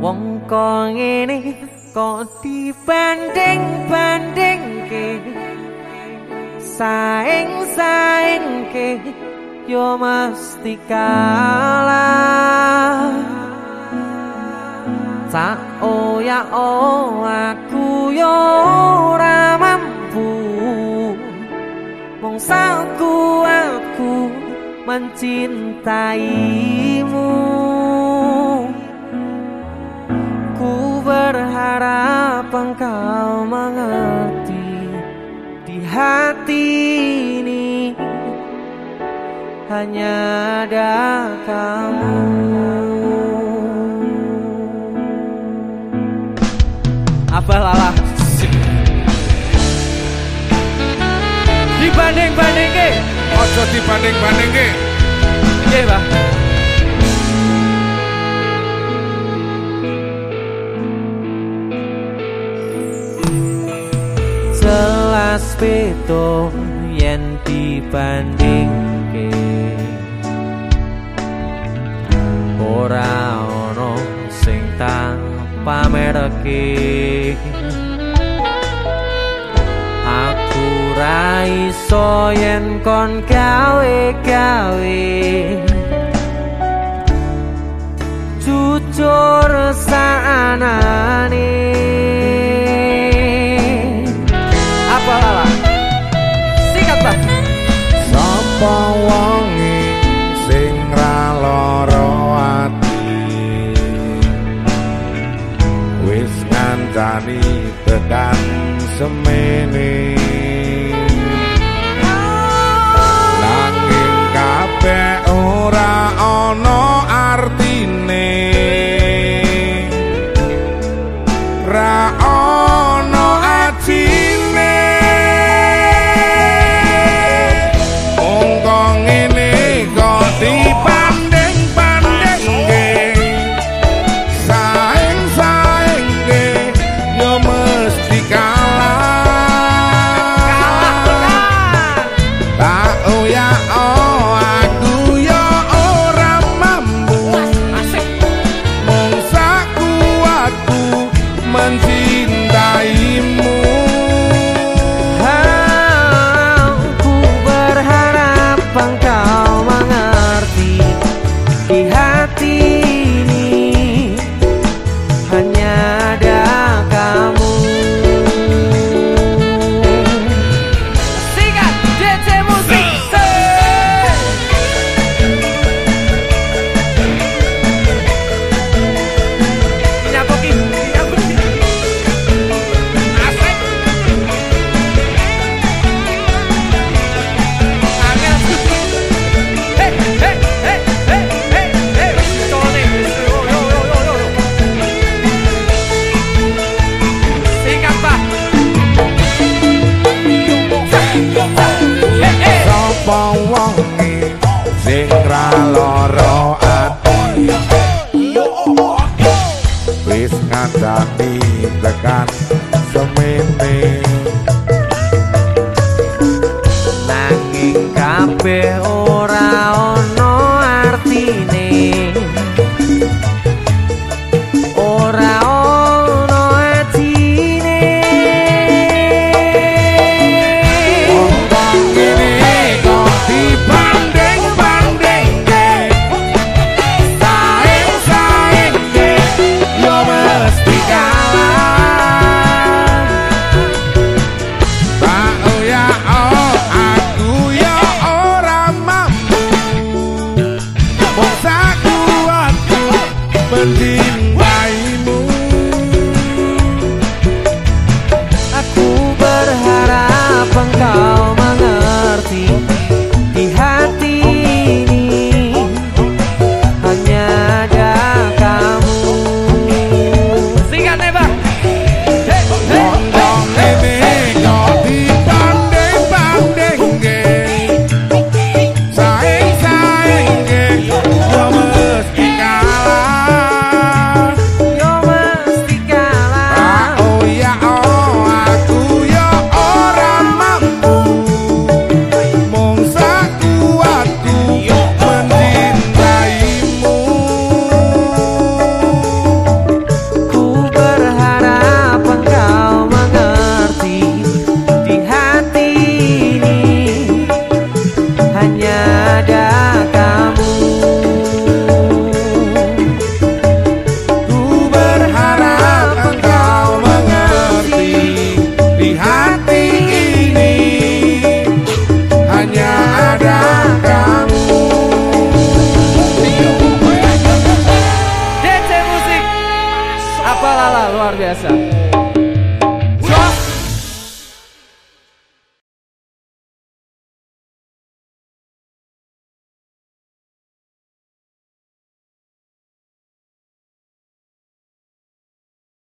Wong kok ngene kok dibanding-bandingke. Saing-saingke yo mesti kalah. Tak oya oh aku yo ora mampu. Mong aku mencintaimu hanya ada kamu. Apa lala? Dibanding-banding ke Ojo dibanding-banding ke Iya pak. Jelas beto yen dibanding pamerke aku ra iso yen kon gawe-gawe. Jujur saanane ngancani tekan semene